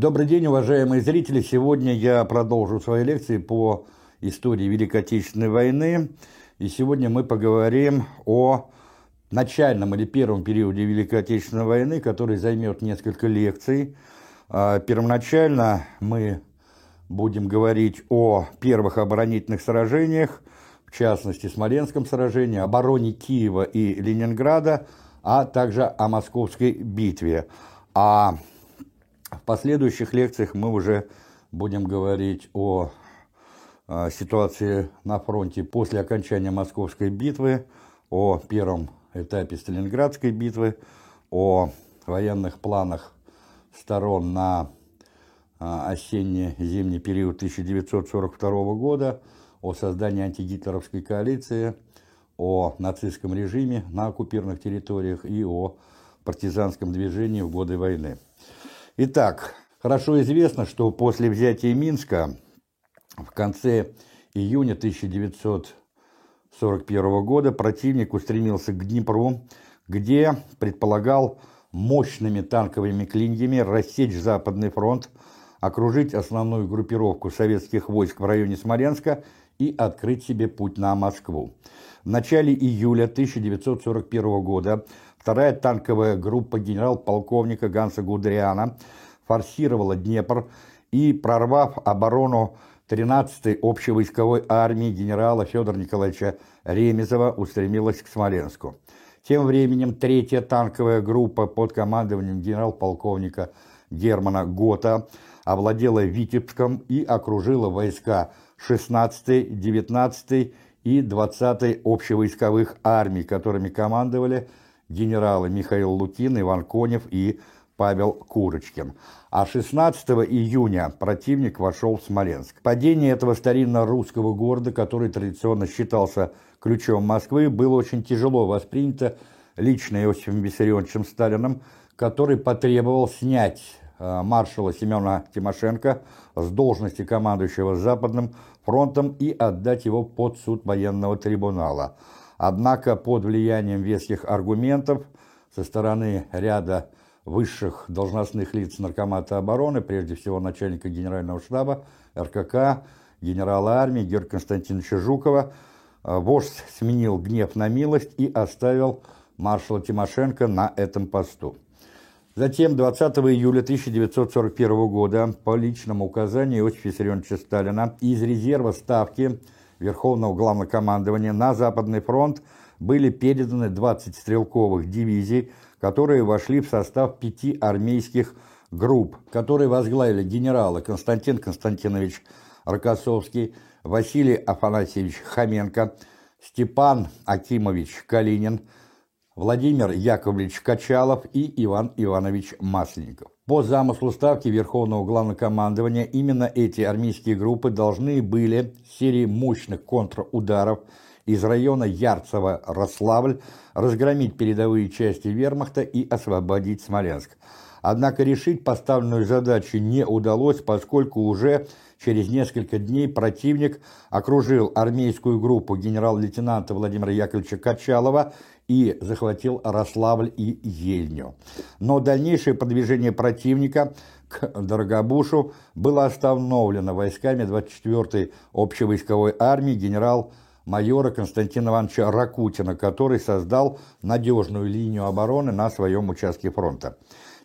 Добрый день, уважаемые зрители! Сегодня я продолжу свои лекции по истории Великой Отечественной войны. И сегодня мы поговорим о начальном или первом периоде Великой Отечественной войны, который займет несколько лекций. А, первоначально мы будем говорить о первых оборонительных сражениях, в частности, Смоленском сражении, обороне Киева и Ленинграда, а также о Московской битве. А в последующих лекциях мы уже будем говорить о а, ситуации на фронте после окончания Московской битвы, о первом этапе Сталинградской битвы, о военных планах сторон на а, осенне-зимний период 1942 года, о создании антигитлеровской коалиции, о нацистском режиме на оккупированных территориях и о партизанском движении в годы войны. Итак, хорошо известно, что после взятия Минска в конце июня 1941 года противник устремился к Днепру, где предполагал мощными танковыми клиньями рассечь Западный фронт, окружить основную группировку советских войск в районе Смоленска и открыть себе путь на Москву. В начале июля 1941 года вторая танковая группа генерал-полковника Ганса Гудриана форсировала Днепр и, прорвав оборону 13-й общевойсковой армии генерала Федора Николаевича Ремезова устремилась к Смоленску. Тем временем третья танковая группа под командованием генерал-полковника Германа Гота овладела Витебском и окружила войска 16-й, 19-й и 20-й общевойсковых армий, которыми командовали генералы Михаил Лукин, Иван Конев и Павел Курочкин. А 16 июня противник вошел в Смоленск. Падение этого старинно-русского города, который традиционно считался ключом Москвы, было очень тяжело воспринято лично Иосифом Виссарионовичем Сталиным, который потребовал снять э, маршала Семена Тимошенко с должности командующего Западным фронтом и отдать его под суд военного трибунала. Однако под влиянием веских аргументов со стороны ряда высших должностных лиц Наркомата обороны, прежде всего начальника генерального штаба, РКК, генерала армии Георгия Константиновича Жукова, э, вождь сменил гнев на милость и оставил маршала Тимошенко на этом посту. Затем 20 июля 1941 года по личному указанию Иосифа Виссарионовича Сталина из резерва Ставки Верховного Главнокомандования на Западный фронт были переданы 20 стрелковых дивизий, которые вошли в состав пяти армейских групп, которые возглавили генералы Константин Константинович Рокоссовский, Василий Афанасьевич Хоменко, Степан Акимович Калинин, Владимир Яковлевич Качалов и Иван Иванович Масленников. По замыслу Ставки Верховного Главнокомандования именно эти армейские группы должны были серии мощных контрударов из района Ярцево-Рославль разгромить передовые части вермахта и освободить Смоленск. Однако решить поставленную задачу не удалось, поскольку уже через несколько дней противник окружил армейскую группу генерал-лейтенанта Владимира Яковлевича Качалова и захватил Рославль и Ельню. Но дальнейшее продвижение противника к Дорогобушу было остановлено войсками 24-й общевойсковой армии генерал майора Константина Ивановича Ракутина, который создал надежную линию обороны на своем участке фронта.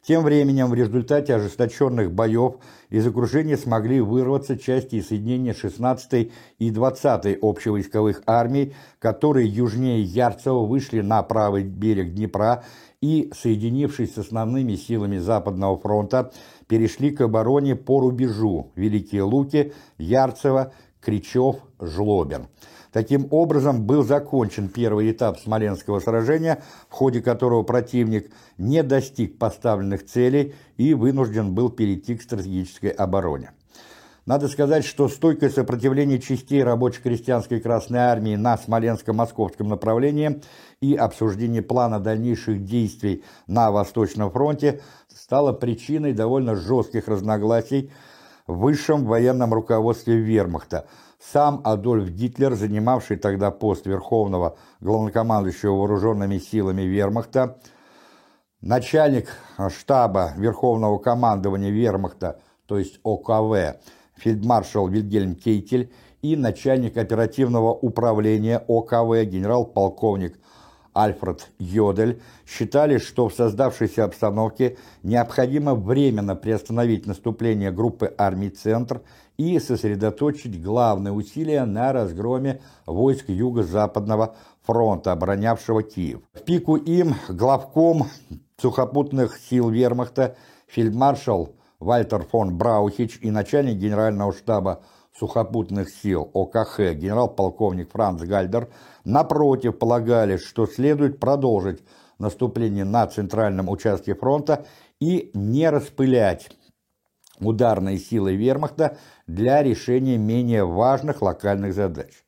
Тем временем в результате ожесточенных боев из окружения смогли вырваться части и соединения 16-й и 20-й общевойсковых армий, которые южнее Ярцева вышли на правый берег Днепра и, соединившись с основными силами Западного фронта, перешли к обороне по рубежу Великие Луки, Ярцево, Кричев, Жлобин. Таким образом, был закончен первый этап Смоленского сражения, в ходе которого противник не достиг поставленных целей и вынужден был перейти к стратегической обороне. Надо сказать, что стойкое сопротивление частей рабоче-крестьянской Красной Армии на Смоленско-Московском направлении и обсуждение плана дальнейших действий на Восточном фронте стало причиной довольно жестких разногласий в высшем военном руководстве вермахта – сам Адольф Гитлер, занимавший тогда пост Верховного главнокомандующего вооруженными силами вермахта, начальник штаба Верховного командования вермахта то есть ОКВ, фельдмаршал Вильгельм Кейтель и начальник оперативного управления ОКВ генерал-полковник Альфред Йодель считали, что в создавшейся обстановке необходимо временно приостановить наступление группы армий «Центр» и сосредоточить главные усилия на разгроме войск Юго-Западного фронта, оборонявшего Киев. В пику им главком сухопутных сил вермахта фельдмаршал Вальтер фон Браухич и начальник генерального штаба сухопутных сил ОКХ генерал-полковник Франц Гальдер напротив полагали, что следует продолжить наступление на центральном участке фронта и не распылять ударные силы вермахта для решения менее важных локальных задач.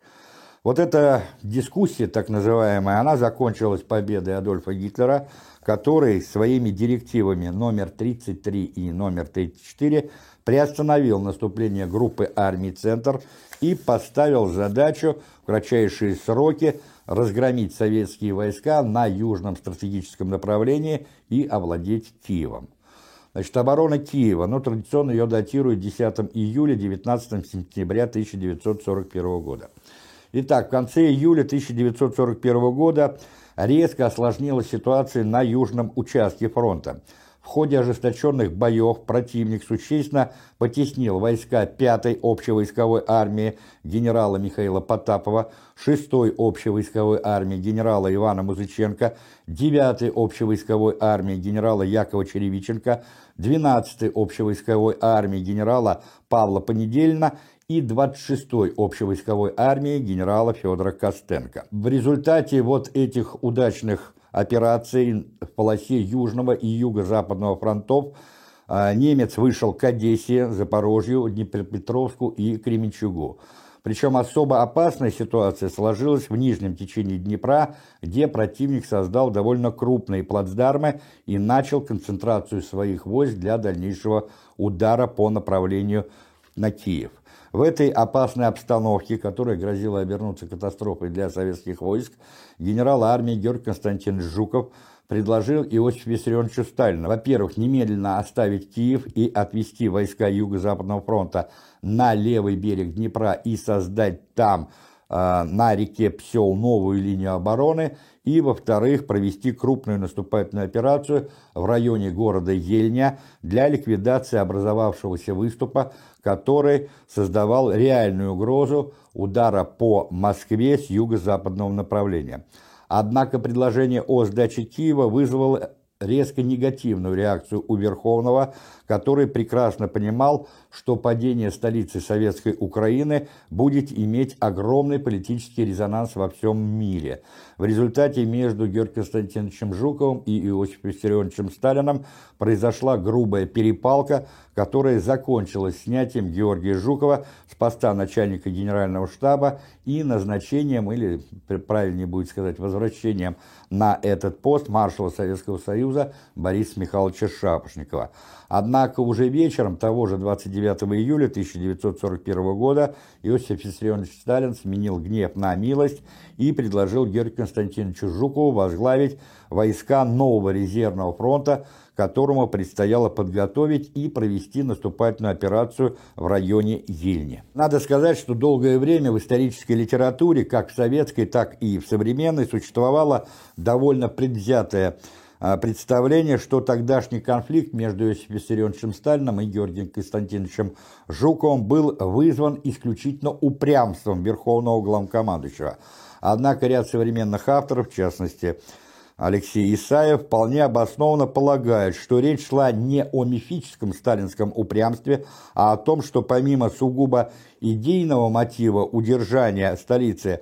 Вот эта дискуссия, так называемая, она закончилась победой Адольфа Гитлера, который своими директивами номер 33 и номер 34 приостановил наступление группы армий «Центр» и поставил задачу в кратчайшие сроки разгромить советские войска на южном стратегическом направлении и овладеть Киевом. Значит, оборона Киева, ну, традиционно ее датируют 10 июля, 19 сентября 1941 года. Итак, в конце июля 1941 года резко осложнилась ситуация на южном участке фронта. В ходе ожесточенных боев противник существенно потеснил войска 5-й общевойсковой армии генерала Михаила Потапова, 6-й общевойсковой армии генерала Ивана Музыченко, 9-й общевойсковой армии генерала Якова Черевиченко, 12-й общевойсковой армии генерала Павла Понедельна и 26-й общевойсковой армии генерала Федора Костенко. В результате вот этих удачных операций в полосе Южного и Юго-Западного фронтов а, немец вышел к Одессе, Запорожью, Днепропетровску и Кременчугу. Причем особо опасная ситуация сложилась в нижнем течении Днепра, где противник создал довольно крупные плацдармы и начал концентрацию своих войск для дальнейшего удара по направлению на Киев. В этой опасной обстановке, которая грозила обернуться катастрофой для советских войск, генерал армии Георгий Константинович Жуков предложил Иосифу Виссарионовичу Сталину, во-первых, немедленно оставить Киев и отвести войска Юго-Западного фронта на левый берег Днепра и создать там, э, на реке Псел, новую линию обороны, и, во-вторых, провести крупную наступательную операцию в районе города Ельня для ликвидации образовавшегося выступа, который создавал реальную угрозу удара по Москве с юго-западного направления. Однако предложение о сдаче Киева вызвало резко негативную реакцию у Верховного, который прекрасно понимал, что падение столицы Советской Украины будет иметь огромный политический резонанс во всем мире. В результате между Георгием Константиновичем Жуковым и Иосифом Виссарионовичем Сталином произошла грубая перепалка, которая закончилась снятием Георгия Жукова с поста начальника генерального штаба и назначением, или правильнее будет сказать, возвращением на этот пост маршала Советского Союза Бориса Михайловича Шапошникова. Однако уже вечером того же 29 июля 1941 года Иосиф Виссарионович Сталин сменил гнев на милость и предложил Георгию Константиновичу Жукову возглавить войска нового резервного фронта, которому предстояло подготовить и провести наступательную операцию в районе Ельни. Надо сказать, что долгое время в исторической литературе, как в советской, так и в современной, существовало довольно предвзятое представление, что тогдашний конфликт между Иосифом Виссарионовичем Сталиным и Георгием Константиновичем Жуковым был вызван исключительно упрямством Верховного Главкомандующего. Однако ряд современных авторов, в частности Алексей Исаев, вполне обоснованно полагает, что речь шла не о мифическом сталинском упрямстве, а о том, что помимо сугубо идейного мотива удержания столицы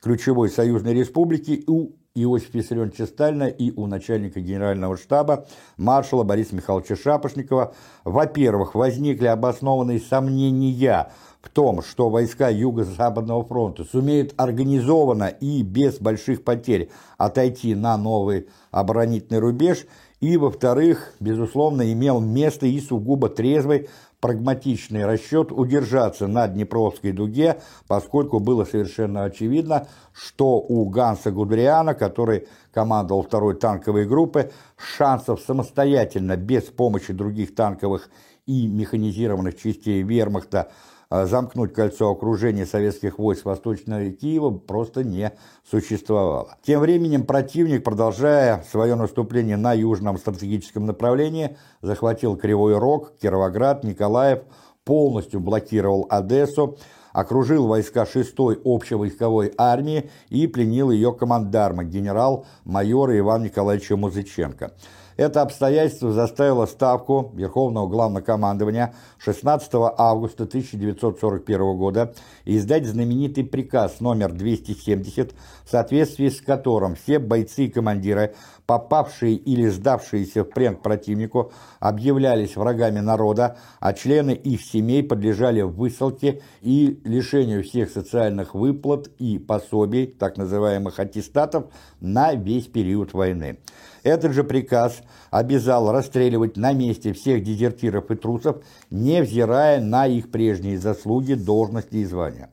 ключевой союзной республики у Иосифа Виссарионовича Сталина и у начальника генерального штаба маршала Бориса Михайловича Шапошникова, во-первых, возникли обоснованные сомнения в том, что войска Юго-Западного фронта сумеют организованно и без больших потерь отойти на новый оборонительный рубеж, и, во-вторых, безусловно, имел место и сугубо трезвый прагматичный расчет удержаться на Днепровской дуге, поскольку было совершенно очевидно, что у Ганса Гудериана, который командовал второй танковой группой, шансов самостоятельно, без помощи других танковых и механизированных частей вермахта замкнуть кольцо окружения советских войск восточного Киева просто не существовало. Тем временем противник, продолжая свое наступление на южном стратегическом направлении, захватил Кривой Рог, Кировоград, Николаев, полностью блокировал Одессу, окружил войска 6-й общевойсковой армии и пленил ее командарма, генерал-майора Ивана Николаевича Музыченко. Это обстоятельство заставило Ставку Верховного Главнокомандования 16 августа 1941 года издать знаменитый приказ номер 270, в соответствии с которым все бойцы и командиры, попавшие или сдавшиеся в плен противнику, объявлялись врагами народа, а члены их семей подлежали высылке и лишению всех социальных выплат и пособий, так называемых аттестатов, на весь период войны. Этот же приказ обязал расстреливать на месте всех дезертиров и трусов, невзирая на их прежние заслуги, должности и звания.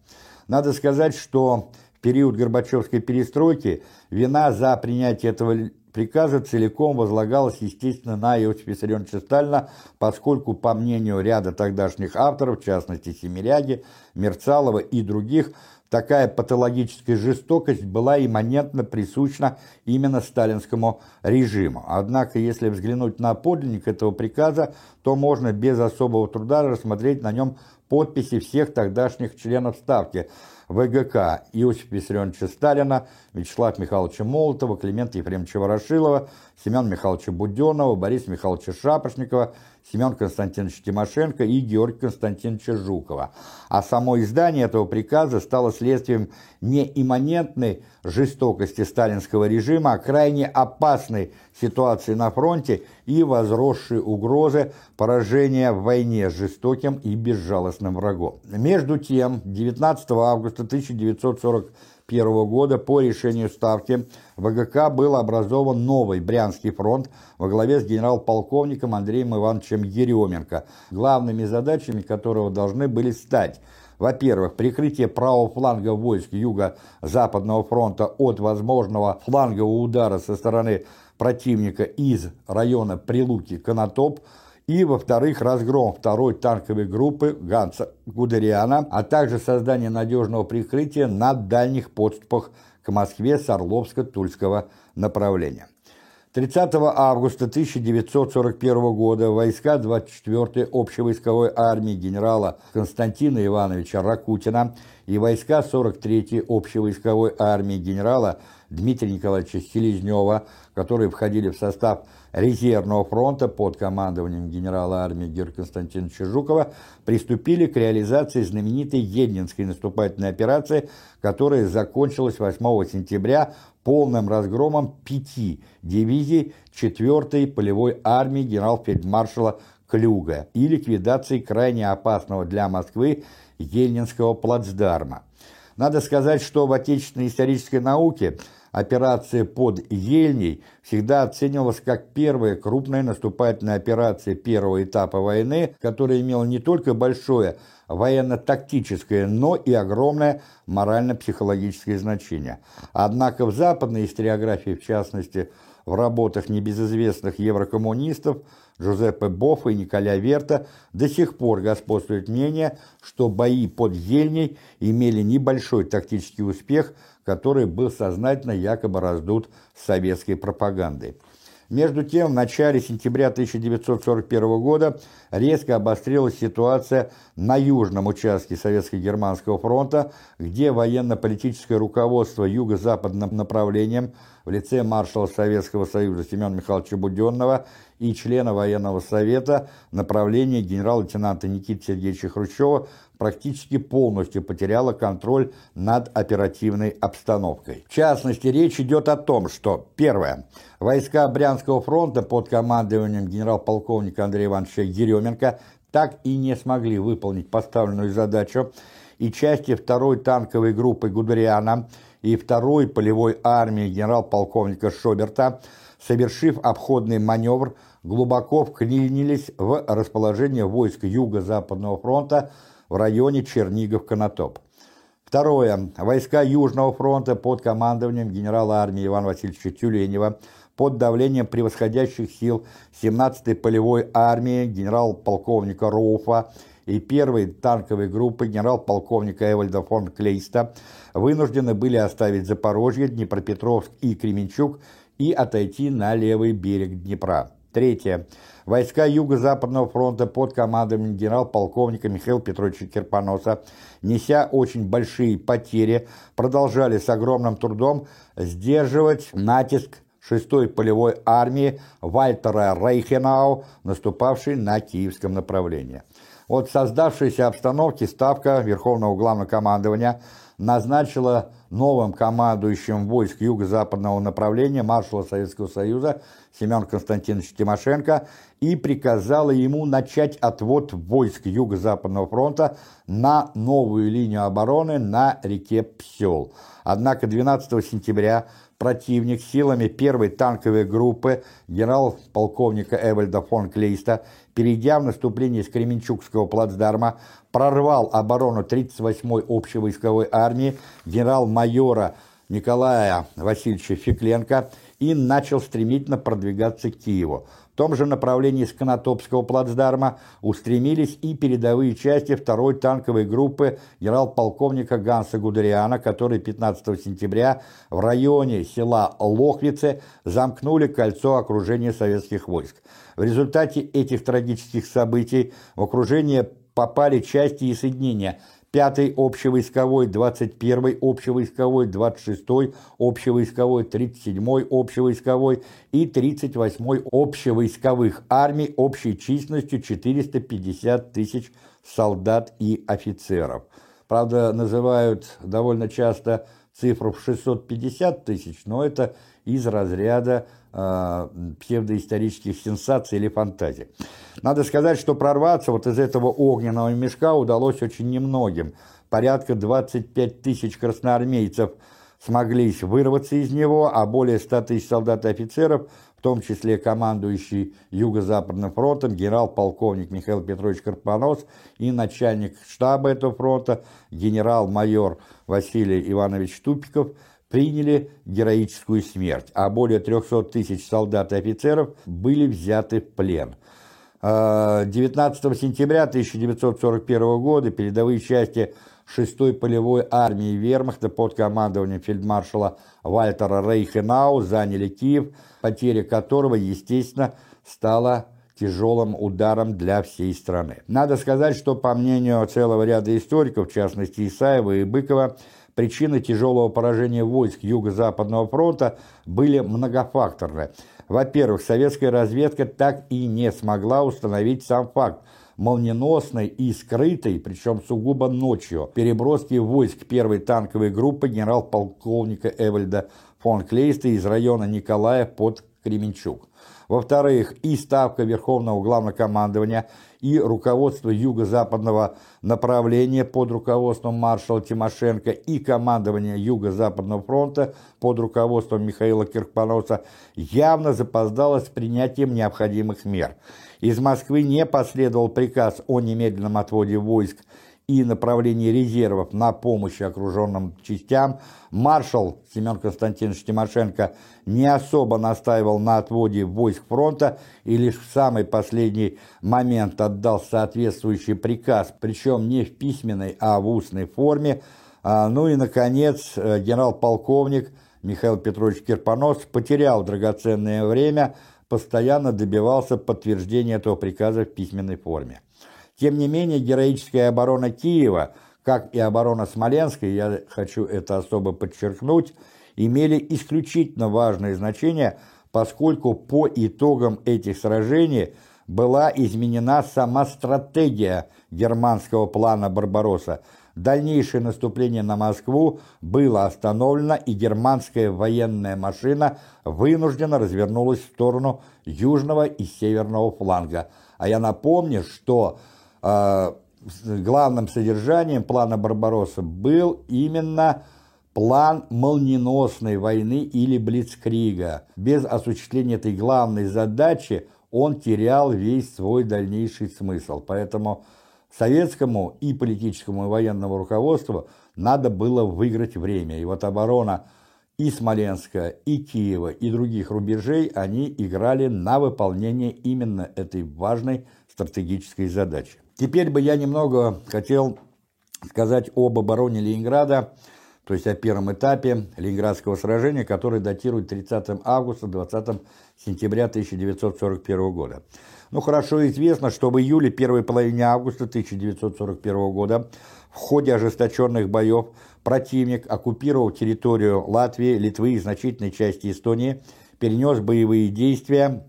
Надо сказать, что в период Горбачевской перестройки вина за принятие этого приказа целиком возлагалась, естественно, на Иосифа Виссарионовича Сталина, поскольку, по мнению ряда тогдашних авторов, в частности Семиряги, Мерцалова и других, Такая патологическая жестокость была имманентно присуща именно сталинскому режиму. Однако, если взглянуть на подлинник этого приказа, то можно без особого труда рассмотреть на нем подписи всех тогдашних членов Ставки ВГК Иосифа Виссарионовича Сталина, Вячеслава Михайловича Молотова, Климента Ефремовича Ворошилова, Семена Михайловича Буденного, Бориса Михайловича Шапошникова, Семен Константинович Тимошенко и Георгия Константиновича Жукова. А само издание этого приказа стало следствием не имманентной жестокости сталинского режима, а крайне опасной ситуации на фронте и возросшей угрозы поражения в войне с жестоким и безжалостным врагом. Между тем, 19 августа 1940 1941 года по решению Ставки ВГК был образован новый Брянский фронт во главе с генерал-полковником Андреем Ивановичем Еременко, главными задачами которого должны были стать во-первых, прикрытие правого фланга войск Юго-Западного фронта от возможного флангового удара со стороны противника из района Прилуки-Конотоп – и, во-вторых, разгром второй танковой группы Ганса Гудериана, а также создание надежного прикрытия на дальних подступах к Москве с Орловско-Тульского направления. 30 августа 1941 года войска 24-й общевойсковой армии генерала Константина Ивановича Ракутина и войска 43-й общевойсковой армии генерала Дмитрия Николаевича Селезнева, которые входили в состав резервного фронта под командованием генерала армии Георгия Константиновича Жукова приступили к реализации знаменитой Ельнинской наступательной операции, которая закончилась 8 сентября полным разгромом пяти дивизий 4-й полевой армии генерал-фельдмаршала Клюга и ликвидацией крайне опасного для Москвы Ельнинского плацдарма. Надо сказать, что в отечественной исторической науке – Операция под Ельней всегда оценивалась как первая крупная наступательная операция первого этапа войны, которая имела не только большое военно-тактическое, но и огромное морально-психологическое значение. Однако в западной историографии, в частности, в работах небезызвестных еврокоммунистов Джузеппе Боффа и Николя Верта до сих пор господствует мнение, что бои под Ельней имели небольшой тактический успех – который был сознательно якобы раздут советской пропагандой. Между тем, в начале сентября 1941 года резко обострилась ситуация на южном участке Советско-Германского фронта, где военно-политическое руководство юго-западным направлением в лице маршала Советского Союза Семена Михайловича Буденного и члена военного совета направления генерал-лейтенанта Никиты Сергеевича Хрущева практически полностью потеряла контроль над оперативной обстановкой. В частности, речь идет о том, что, первое, войска Брянского фронта под командованием генерал-полковника Андрея Ивановича Еременко так и не смогли выполнить поставленную задачу, и части 2-й танковой группы Гудериана и 2-й полевой армии генерал-полковника Шоберта, совершив обходный маневр, глубоко вклинились в расположение войск Юго-Западного фронта в районе Чернигов-Конотоп. Второе. Войска Южного фронта под командованием генерала армии Ивана Васильевича Тюленева под давлением превосходящих сил 17-й полевой армии генерал-полковника Роуфа и первой танковой группы генерал-полковника Эвальда фон Клейста вынуждены были оставить Запорожье, Днепропетровск и Кременчук и отойти на левый берег Днепра. Третье. Войска Юго-Западного фронта под командованием генерал-полковника Михаила Петровича Кирпоноса, неся очень большие потери, продолжали с огромным трудом сдерживать натиск 6-й полевой армии Вальтера Рейхенау, наступавшей на киевском направлении. От создавшейся обстановки Ставка Верховного Главного Командования назначила новым командующим войск юго-западного направления маршала Советского Союза Семен Константинович Тимошенко и приказала ему начать отвод войск Юго-Западного фронта на новую линию обороны на реке Псел. Однако 12 сентября противник силами первой танковой группы генерал-полковника Эвальда фон Клейста, перейдя в наступление с Кременчугского плацдарма, прорвал оборону 38-й общевойсковой армии генерал-майора Николая Васильевича Фекленко и начал стремительно продвигаться к Киеву. В том же направлении с Конотопского плацдарма устремились и передовые части второй танковой группы генерал-полковника Ганса Гудериана, который 15 сентября в районе села Лохвице замкнули кольцо окружения советских войск. В результате этих трагических событий в окружение попали части и соединения 5-й общевойсковой, 21-й общевойсковой, 26-й общевойсковой, 37-й общевойсковой и 38-й общевойсковых армий общей численностью 450 тысяч солдат и офицеров. Правда, называют довольно часто цифру в 650 тысяч, но это из разряда псевдоисторических сенсаций или фантазий. Надо сказать, что прорваться вот из этого огненного мешка удалось очень немногим. Порядка 25 тысяч красноармейцев смогли вырваться из него, а более 100 тысяч солдат и офицеров, в том числе командующий Юго-Западным фронтом генерал-полковник Михаил Петрович Карпонос и начальник штаба этого фронта генерал-майор Василий Иванович Тупиков – приняли героическую смерть, а более 300 тысяч солдат и офицеров были взяты в плен. 19 а, сентября 1941 года передовые части 6-й полевой армии вермахта под командованием фельдмаршала Вальтера Рейхенау заняли Киев, потеря которого, естественно, стала тяжелым ударом для всей страны. Надо сказать, что, по мнению целого ряда историков, в частности Исаева и Быкова, Причины тяжелого поражения войск Юго-Западного фронта были многофакторны. Во-первых, советская разведка так и не смогла установить сам факт молниеносной и скрытой, причем сугубо ночью, переброски войск первой танковой группы генерал-полковника Эвальда фон Клейста из района Николаев под Кременчук. Во-вторых, и Ставка Верховного Главнокомандования, и руководство юго-западного направления под руководством маршала Тимошенко, и командование Юго-Западного фронта под руководством Михаила Киркпоноса явно запоздало с принятием необходимых мер. Из Москвы не последовал приказ о немедленном отводе войск и направлении резервов на помощь окруженным частям, маршал Семен Константинович Тимошенко не особо настаивал на отводе войск фронта и лишь в самый последний момент отдал соответствующий приказ, причем не в письменной, а в устной форме. А, ну и, наконец, э, генерал-полковник Михаил Петрович Кирпонос потерял драгоценное время, постоянно добивался подтверждения этого приказа в письменной форме. Тем не менее, героическая оборона Киева, как и оборона Смоленска, я хочу это особо подчеркнуть, имели исключительно важное значение, поскольку по итогам этих сражений была изменена сама стратегия германского плана Барбаросса. Дальнейшее наступление на Москву было остановлено, и германская военная машина вынуждена развернулась в сторону южного и северного фланга. А я напомню, что главным содержанием плана Барбаросса был именно план молниеносной войны или блицкрига. Без осуществления этой главной задачи он терял весь свой дальнейший смысл. Поэтому советскому и политическому и военному руководству надо было выиграть время. И вот оборона и Смоленска, и Киева, и других рубежей, они играли на выполнение именно этой важной стратегической задачи. Теперь бы я немного хотел сказать об обороне Ленинграда, то есть о первом этапе Ленинградского сражения, который датирует 30 августа 20 сентября 1941 года. Ну, хорошо известно, что в июле первой половине августа 1941 года в ходе ожесточенных боев противник оккупировал территорию Латвии, Литвы и значительной части Эстонии, перенес боевые действия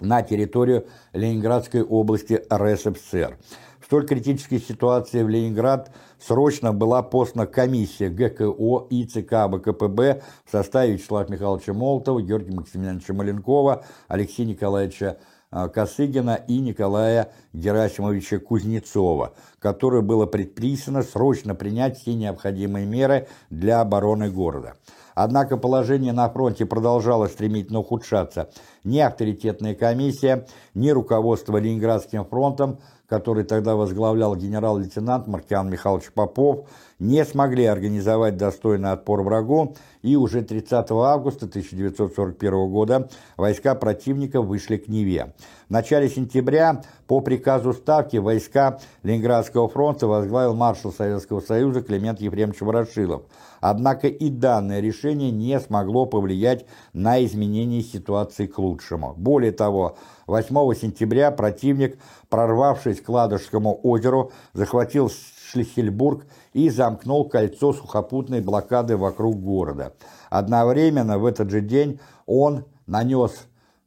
на территорию Ленинградской области РСФСР. В столь критической ситуации в Ленинград срочно была послана комиссия ГКО и ЦК ВКПБ в составе Вячеслава Михайловича Молотова, Георгия Максимiliановича Маленкова, Алексея Николаевича Косыгина и Николая Герасимовича Кузнецова, которое было предписано срочно принять все необходимые меры для обороны города. Однако положение на фронте продолжало стремительно ухудшаться. Ни авторитетная комиссия, ни руководство Ленинградским фронтом который тогда возглавлял генерал-лейтенант Маркиан Михайлович Попов, не смогли организовать достойный отпор врагу, и уже 30 августа 1941 года войска противника вышли к Неве. В начале сентября по приказу Ставки войска Ленинградского фронта возглавил маршал Советского Союза Климент Ефремович Ворошилов. Однако и данное решение не смогло повлиять на изменение ситуации к лучшему. Более того, 8 сентября противник, прорвавшись к Ладожскому озеру, захватил Шлиссельбург и замкнул кольцо сухопутной блокады вокруг города. Одновременно в этот же день он нанес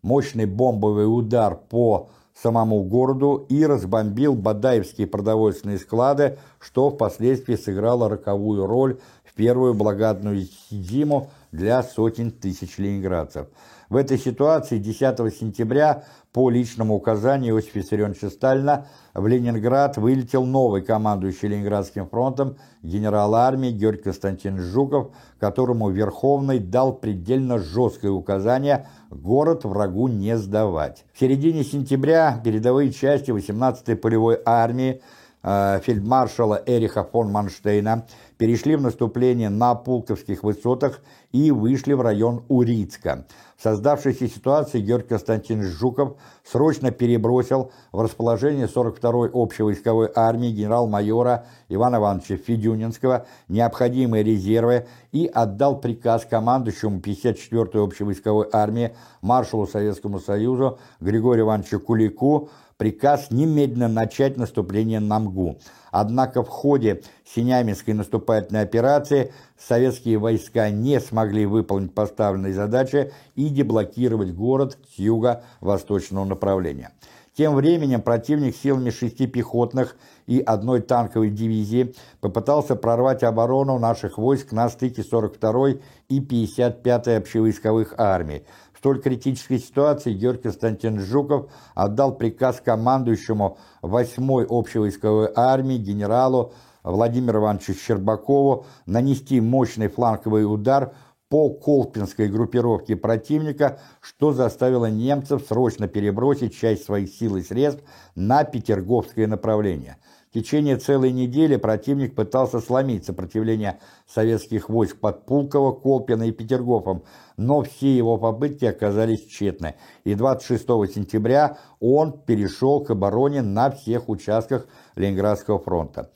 мощный бомбовый удар по самому городу и разбомбил Бадаевские продовольственные склады, что впоследствии сыграло роковую роль в первую благодатную зиму для сотен тысяч ленинградцев. В этой ситуации 10 сентября по личному указанию Иосифа Виссарионовича Сталина в Ленинград вылетел новый командующий Ленинградским фронтом генерал армии Георгий Константинович Жуков, которому Верховный дал предельно жесткое указание город врагу не сдавать. В середине сентября передовые части 18-й полевой армии э, фельдмаршала Эриха фон Манштейна перешли в наступление на Пулковских высотах и вышли в район Урицка. Создавшейся ситуации Георгий Константинович Жуков срочно перебросил в расположение 42-й общевойсковой армии генерал-майора Ивана Ивановича Федюнинского необходимые резервы и отдал приказ командующему 54-й общевойсковой армии маршалу Советскому Союзу Григорию Ивановичу Кулику приказ немедленно начать наступление на МГУ. Однако в ходе Синяминской наступательной операции советские войска не смогли выполнить поставленные задачи и деблокировать город с юго-восточного направления. Тем временем противник силами шести пехотных и одной танковой дивизии попытался прорвать оборону наших войск на стыке 42-й и 55-й общевойсковых армий, столь критической ситуации Георгий Константинович Жуков отдал приказ командующему 8-й общевойсковой армии генералу Владимиру Ивановичу Щербакову нанести мощный фланговый удар по Колпинской группировке противника, что заставило немцев срочно перебросить часть своих сил и средств на Петерговское направление – в течение целой недели противник пытался сломить сопротивление советских войск под Пулково, Колпино и Петергофом, но все его попытки оказались тщетны, и 26 сентября он перешел к обороне на всех участках Ленинградского фронта.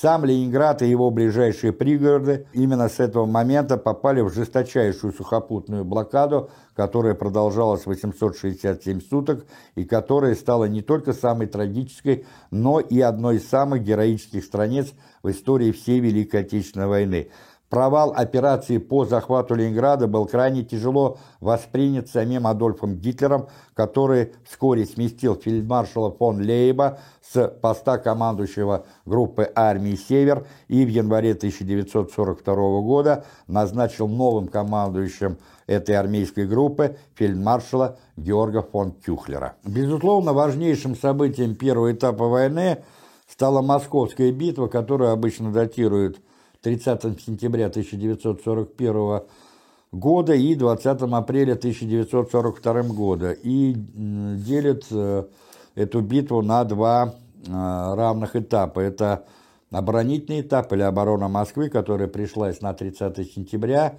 Сам Ленинград и его ближайшие пригороды именно с этого момента попали в жесточайшую сухопутную блокаду, которая продолжалась 867 суток и которая стала не только самой трагической, но и одной из самых героических страниц в истории всей Великой Отечественной войны – Провал операции по захвату Ленинграда был крайне тяжело воспринят самим Адольфом Гитлером, который вскоре сместил фельдмаршала фон Лейба с поста командующего группы армии «Север» и в январе 1942 года назначил новым командующим этой армейской группы фельдмаршала Георга фон Кюхлера. Безусловно, важнейшим событием первого этапа войны стала Московская битва, которую обычно датируют 30 сентября 1941 года и 20 апреля 1942 года и делит э, эту битву на два э, равных этапа. Это Оборонительный этап или оборона Москвы, которая пришлась на 30 сентября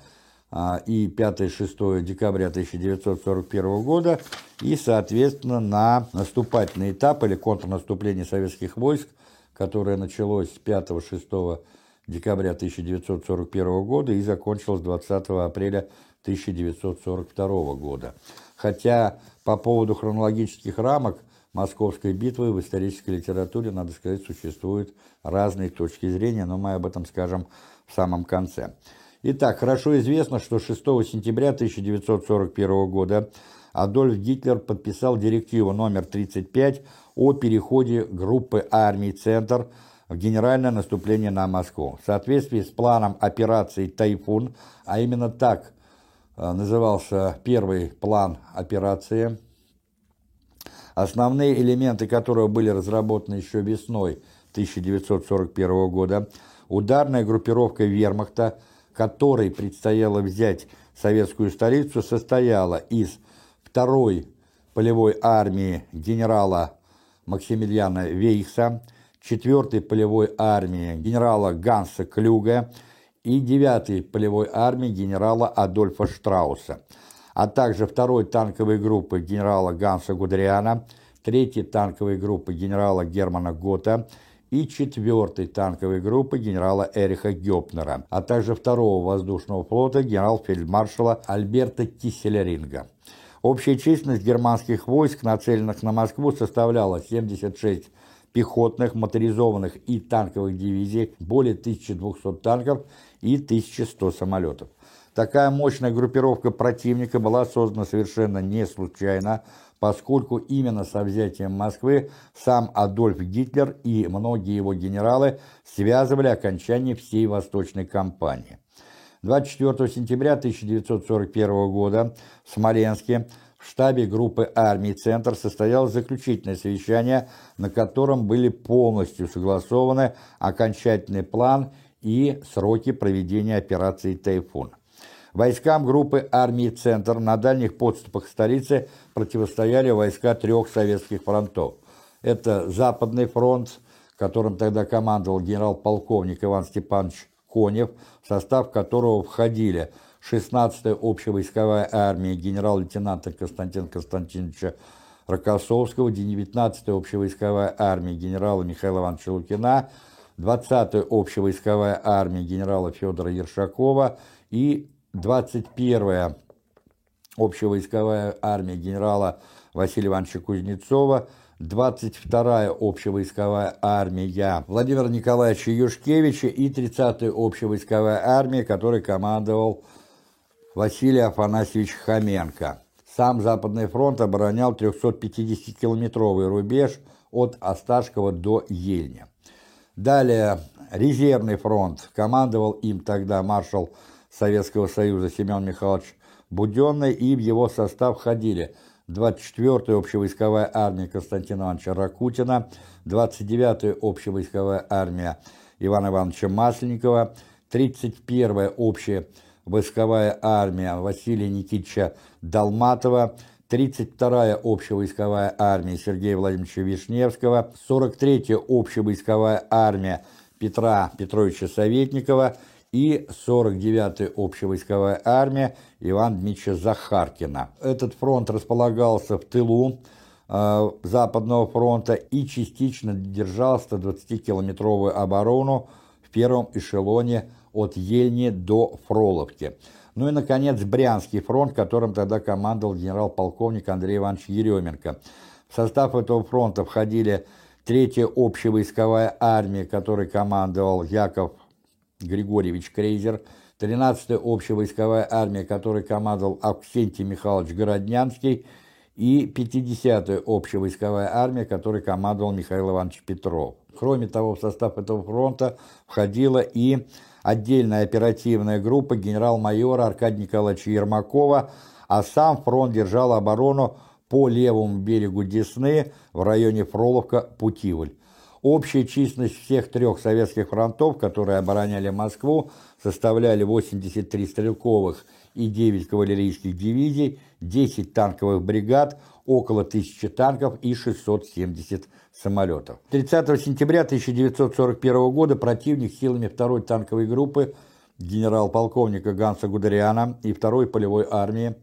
а, и 5-6 декабря 1941 года, и, соответственно, на наступательный этап или контрнаступление советских войск, которое началось 5-6 декабря 1941 года и закончилось 20 апреля 1942 года. Хотя по поводу хронологических рамок Московской битвы в исторической литературе, надо сказать, существуют разные точки зрения, но мы об этом скажем в самом конце. Итак, хорошо известно, что 6 сентября 1941 года Адольф Гитлер подписал директиву номер 35 о переходе группы армий «Центр» в генеральное наступление на Москву. В соответствии с планом операции «Тайфун», а именно так э, назывался первый план операции, основные элементы которого были разработаны еще весной 1941 года, ударная группировка вермахта, которой предстояло взять советскую столицу, состояла из второй полевой армии генерала Максимилиана Вейхса, 4-й полевой армии генерала Ганса Клюга и 9-й полевой армии генерала Адольфа Штрауса, а также 2-й танковой группы генерала Ганса Гудериана, 3-й танковой группы генерала Германа Гота и 4-й танковой группы генерала Эриха Гёпнера, а также 2-го воздушного флота генерал-фельдмаршала Альберта Кисселеринга. Общая численность германских войск, нацеленных на Москву, составляла 76 пехотных, моторизованных и танковых дивизий, более 1200 танков и 1100 самолетов. Такая мощная группировка противника была создана совершенно не случайно, поскольку именно со взятием Москвы сам Адольф Гитлер и многие его генералы связывали окончание всей Восточной кампании. 24 сентября 1941 года в Смоленске в штабе группы армий «Центр» состоялось заключительное совещание, на котором были полностью согласованы окончательный план и сроки проведения операции «Тайфун». Войскам группы армии «Центр» на дальних подступах столицы противостояли войска трех советских фронтов. Это Западный фронт, которым тогда командовал генерал-полковник Иван Степанович Конев, в состав которого входили – 16-я общевойсковая армия генерал-лейтенанта Константина Константиновича Рокоссовского, 19-я общевойсковая армия генерала Михаила Ивановича Лукина, 20-я общевойсковая армия генерала Федора Ершакова и 21-я общевойсковая армия генерала Василия Ивановича Кузнецова, 22-я общевойсковая армия Владимира Николаевича Юшкевича и 30-я общевойсковая армия, которой командовал Василий Афанасьевич Хоменко. Сам Западный фронт оборонял 350-километровый рубеж от Осташкова до Ельня. Далее резервный фронт. Командовал им тогда маршал Советского Союза Семен Михайлович Буденный, и в его состав входили 24-я общевойсковая армия Константина Ивановича Ракутина, 29-я общевойсковая армия Ивана Ивановича Масленникова, 31-я общая войсковая армия Василия Никитича Долматова, 32-я общевойсковая армия Сергея Владимировича Вишневского, 43-я общевойсковая армия Петра Петровича Советникова и 49-я общевойсковая армия Ивана Дмитриевича Захаркина. Этот фронт располагался в тылу э, Западного фронта и частично держал 120-километровую оборону первом эшелоне от Ельни до Фроловки. Ну и, наконец, Брянский фронт, которым тогда командовал генерал-полковник Андрей Иванович Еременко. В состав этого фронта входили Третья общевойсковая армия, которой командовал Яков Григорьевич Крейзер, 13-я общевойсковая армия, которой командовал Аксентий Михайлович Городнянский, и 50-я общевойсковая армия, которой командовал Михаил Иванович Петров. Кроме того, в состав этого фронта входила и отдельная оперативная группа генерал-майора Аркадия Николаевича Ермакова, а сам фронт держал оборону по левому берегу Десны в районе Фроловка-Путивль. Общая численность всех трех советских фронтов, которые обороняли Москву, составляли 83 стрелковых и 9 кавалерийских дивизий, 10 танковых бригад, около тысячи танков и 670 самолетов. 30 сентября 1941 года противник силами второй танковой группы генерал-полковника Ганса Гудериана и второй полевой армии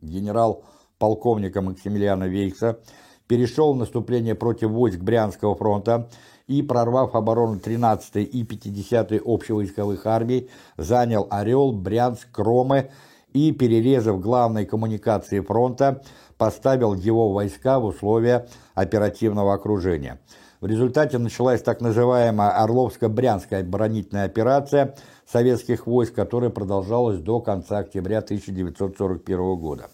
генерал-полковника Максимилиана Вейкса перешел в наступление против войск Брянского фронта и, прорвав оборону 13-й и 50-й общевойсковых армий, занял Орел, Брянск, Кромы и, перерезав главные коммуникации фронта, поставил его войска в условия оперативного окружения. В результате началась так называемая Орловско-Брянская оборонительная операция советских войск, которая продолжалась до конца октября 1941 года.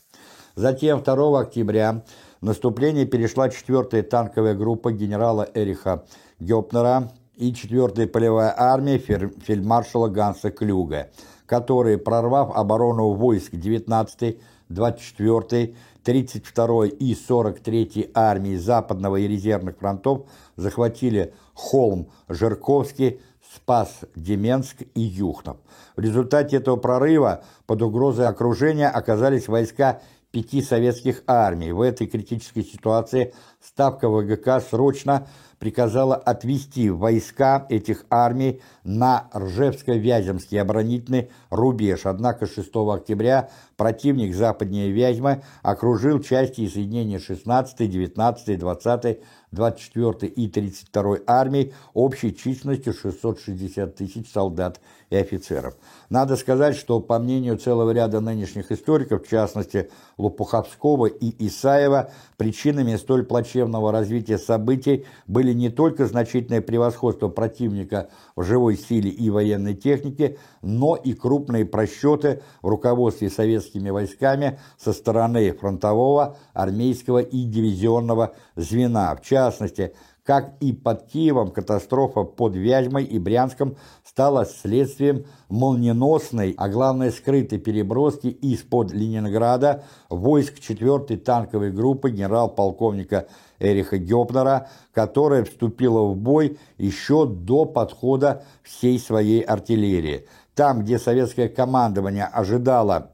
Затем 2 октября наступление перешла 4-я танковая группа генерала Эриха Гёпнера и 4-я полевая армия фельдмаршала Ганса Клюга, которые, прорвав оборону войск 19-й, 24-й, 32-й и 43-й армии Западного и резервных фронтов, захватили Холм, Жирковский, Спас, Деменск и Юхнов. В результате этого прорыва под угрозой окружения оказались войска пяти советских армий. В этой критической ситуации Ставка ВГК срочно приказала отвести войска этих армий на Ржевско-Вяземский оборонительный рубеж. Однако 6 октября противник западнее Вязьмы окружил части и соединения 16-й, 19-й, 20-й, 24-й и 32-й армий общей численностью 660 тысяч солдат и офицеров. Надо сказать, что по мнению целого ряда нынешних историков, в частности Лопуховского и Исаева, причинами столь плачевного развития событий были не только значительное превосходство противника в живой силе и военной технике, но и крупные просчеты в руководстве советскими войсками со стороны фронтового, армейского и дивизионного звена. В частности, как и под Киевом, катастрофа под Вязьмой и Брянском стала следствием молниеносной, а главное скрытой переброски из-под Ленинграда войск 4-й танковой группы генерал-полковника Эриха Гёпнера, которая вступила в бой еще до подхода всей своей артиллерии. Там, где советское командование ожидало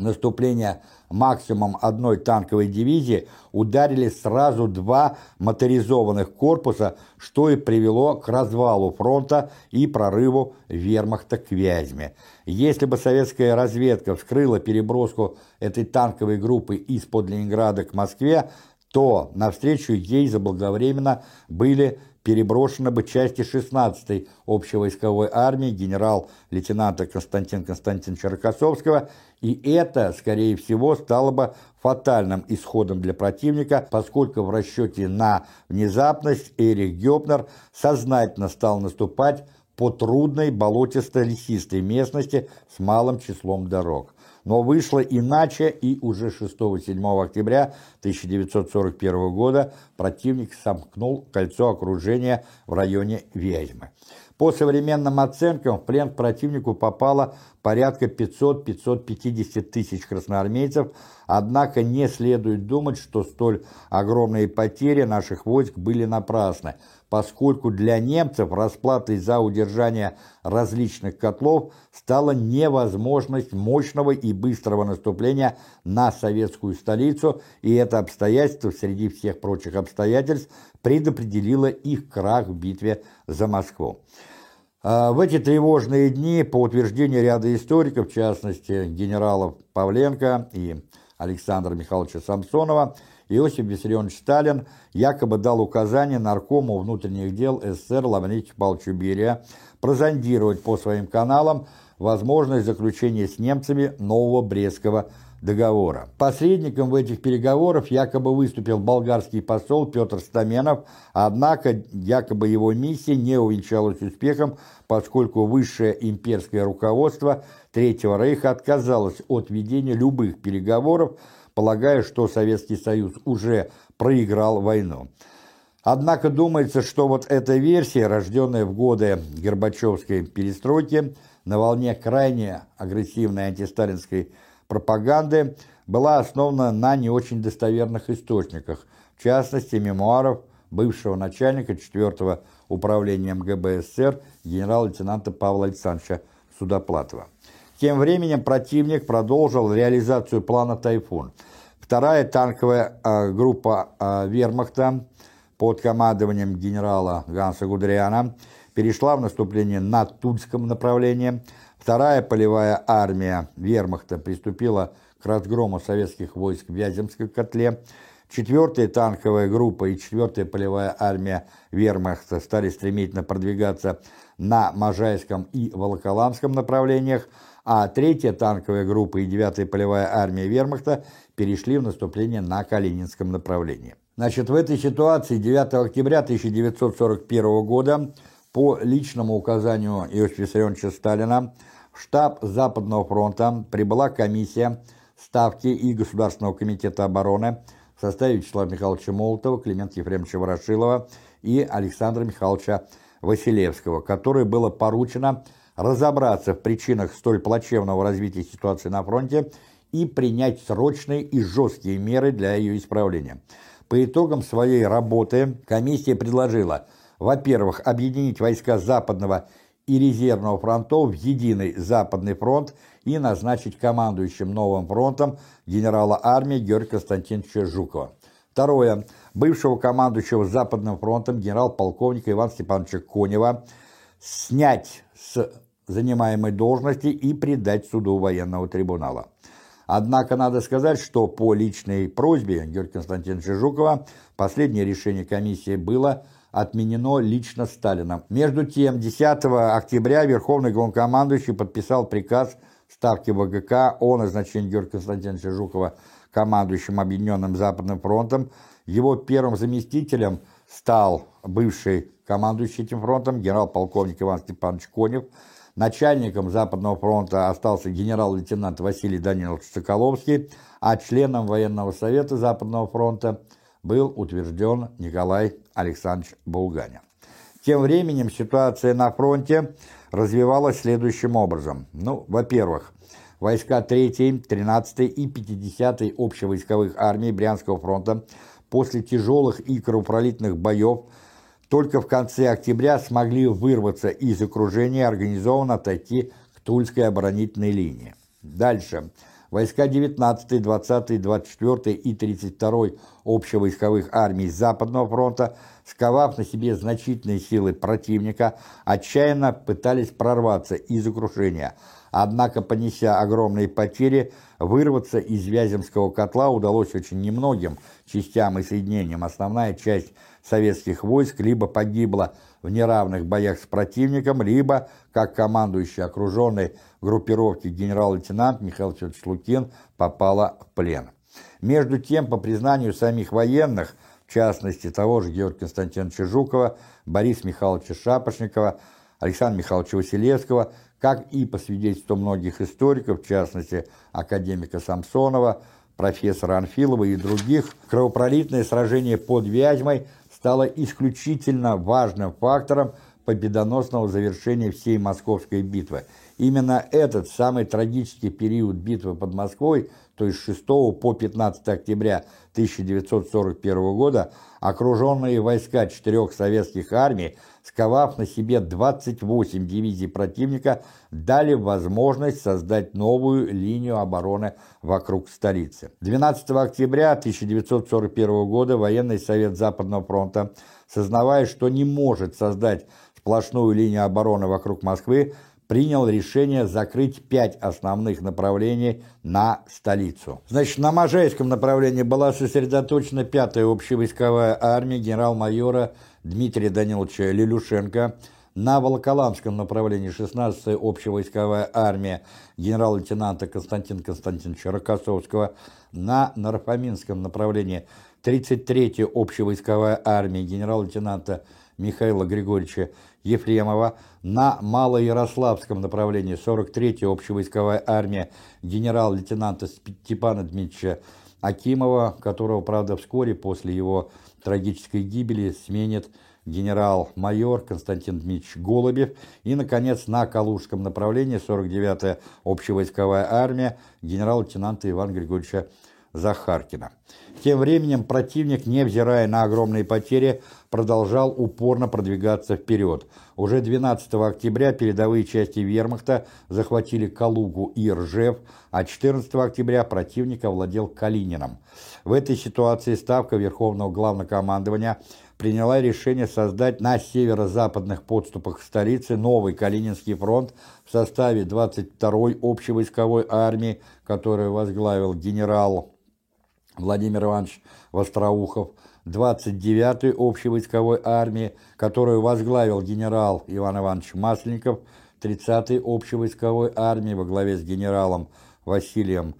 наступления максимум одной танковой дивизии ударили сразу два моторизованных корпуса, что и привело к развалу фронта и прорыву вермахта к Вязьме. Если бы советская разведка вскрыла переброску этой танковой группы из-под Ленинграда к Москве, то навстречу ей заблаговременно были переброшены бы части 16-й общевойсковой армии генерал-лейтенанта Константин Константин Черкасовского, и это, скорее всего, стало бы фатальным исходом для противника, поскольку в расчете на внезапность Эрих Гёбнер сознательно стал наступать по трудной болотисто-лесистой местности с малым числом дорог. Но вышло иначе, и уже 6-7 октября 1941 года противник сомкнул кольцо окружения в районе Вязьмы. По современным оценкам, в плен к противнику попало порядка 500-550 тысяч красноармейцев, однако не следует думать, что столь огромные потери наших войск были напрасны, поскольку для немцев расплатой за удержание различных котлов стала невозможность мощного и быстрого наступления на советскую столицу, и это обстоятельство среди всех прочих обстоятельств предопределило их крах в битве за Москву. А в эти тревожные дни, по утверждению ряда историков, в частности генералов Павленко и Александра Михайловича Самсонова, Иосиф Виссарионович Сталин якобы дал указание наркому внутренних дел СССР Лаврентию Павловичу Берия прозондировать по своим каналам возможность заключения с немцами нового Брестского договора. Посредником в этих переговорах якобы выступил болгарский посол Петр Стаменов, однако якобы его миссия не увенчалась успехом, поскольку высшее имперское руководство Третьего Рейха отказалось от ведения любых переговоров, полагая, что Советский Союз уже проиграл войну. Однако думается, что вот эта версия, рожденная в годы Горбачевской перестройки, на волне крайне агрессивной антисталинской пропаганды была основана на не очень достоверных источниках, в частности, мемуаров бывшего начальника 4-го управления МГБ СССР генерал-лейтенанта Павла Александровича Судоплатова. Тем временем противник продолжил реализацию плана «Тайфун». Вторая танковая э, группа э, вермахта под командованием генерала Ганса Гудериана перешла в наступление на Тульском направлении. Вторая полевая армия вермахта приступила к разгрому советских войск в Вяземском котле. Четвертая танковая группа и четвертая полевая армия вермахта стали стремительно продвигаться на Можайском и Волоколамском направлениях, а третья танковая группа и девятая полевая армия вермахта перешли в наступление на Калининском направлении. Значит, в этой ситуации 9 октября 1941 года по личному указанию Иосифа Виссарионовича Сталина в штаб Западного фронта прибыла комиссия Ставки и Государственного комитета обороны в составе Вячеслава Михайловича Молотова, Климента Ефремовича Ворошилова и Александра Михайловича Василевского, которой было поручено разобраться в причинах столь плачевного развития ситуации на фронте и принять срочные и жесткие меры для ее исправления. По итогам своей работы комиссия предложила, во-первых, объединить войска Западного и резервного фронтов в единый Западный фронт и назначить командующим новым фронтом генерала армии Георгия Константиновича Жукова. Второе. Бывшего командующего Западным фронтом генерал-полковника Ивана Степановича Конева снять с занимаемой должности и предать суду военного трибунала. Однако надо сказать, что по личной просьбе Георгия Константиновича Жукова последнее решение комиссии было отменено лично Сталином. Между тем, 10 октября Верховный главнокомандующий подписал приказ Ставки ВГК о назначении Георгия Константиновича Жукова командующим Объединенным Западным фронтом. Его первым заместителем стал бывший командующий этим фронтом генерал-полковник Иван Степанович Конев. Начальником Западного фронта остался генерал-лейтенант Василий Данилович Соколовский, а членом военного совета Западного фронта был утвержден Николай Александрович Булганин. Тем временем ситуация на фронте развивалась следующим образом. Ну, во-первых, войска 3-й, 13-й и 50-й общевойсковых армий Брянского фронта после тяжелых и кровопролитных боев только в конце октября смогли вырваться из окружения и организованно отойти к Тульской оборонительной линии. Дальше. Войска 19-й, 20-й, 24-й и 32-й общевойсковых армий Западного фронта сковав на себе значительные силы противника, отчаянно пытались прорваться из окружения. Однако, понеся огромные потери, вырваться из Вяземского котла удалось очень немногим частям и соединениям. Основная часть советских войск либо погибла в неравных боях с противником, либо, как командующий окруженной группировки генерал-лейтенант Михаил Федорович Лукин, попала в плен. Между тем, по признанию самих военных, в частности того же Георгия Константиновича Жукова, Бориса Михайловича Шапошникова, Александра Михайловича Василевского, как и по свидетельству многих историков, в частности академика Самсонова, профессора Анфилова и других, кровопролитное сражение под Вязьмой стало исключительно важным фактором победоносного завершения всей Московской битвы. Именно этот самый трагический период битвы под Москвой то есть 6 по 15 октября 1941 года, окруженные войска четырех советских армий, сковав на себе 28 дивизий противника, дали возможность создать новую линию обороны вокруг столицы. 12 октября 1941 года военный совет Западного фронта, сознавая, что не может создать сплошную линию обороны вокруг Москвы, принял решение закрыть пять основных направлений на столицу. Значит, на Можайском направлении была сосредоточена пятая общевойсковая армия генерал-майора Дмитрия Даниловича Лилюшенко, на Волоколамском направлении 16-я общевойсковая армия генерал-лейтенанта Константина Константиновича Рокоссовского, на Нарфаминском направлении 33-я общевойсковая армия генерал-лейтенанта Михаила Григорьевича Ефремова, на Малоярославском направлении 43-я общевойсковая армия генерал-лейтенанта Степана Дмитриевича Акимова, которого, правда, вскоре после его трагической гибели сменит генерал-майор Константин Дмитриевич Голубев. И, наконец, на Калужском направлении 49-я общевойсковая армия генерал-лейтенанта Ивана Григорьевича Захаркина. Тем временем противник, невзирая на огромные потери, продолжал упорно продвигаться вперед. Уже 12 октября передовые части вермахта захватили Калугу и Ржев, а 14 октября противник овладел Калинином. В этой ситуации Ставка Верховного Главнокомандования приняла решение создать на северо-западных подступах к столице новый Калининский фронт в составе 22-й общевойсковой армии, которую возглавил генерал Владимир Иванович Востроухов, 29-й общевойсковой армии, которую возглавил генерал Иван Иванович Масленников, 30-й общевойсковой армии во главе с генералом Василием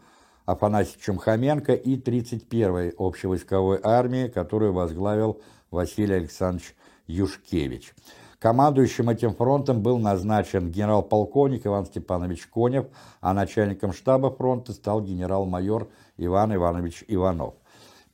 Афанасьевичем Хоменко и 31-й общевойсковой армии, которую возглавил Василий Александрович Юшкевич. Командующим этим фронтом был назначен генерал-полковник Иван Степанович Конев, а начальником штаба фронта стал генерал-майор Иван Иванович Иванов.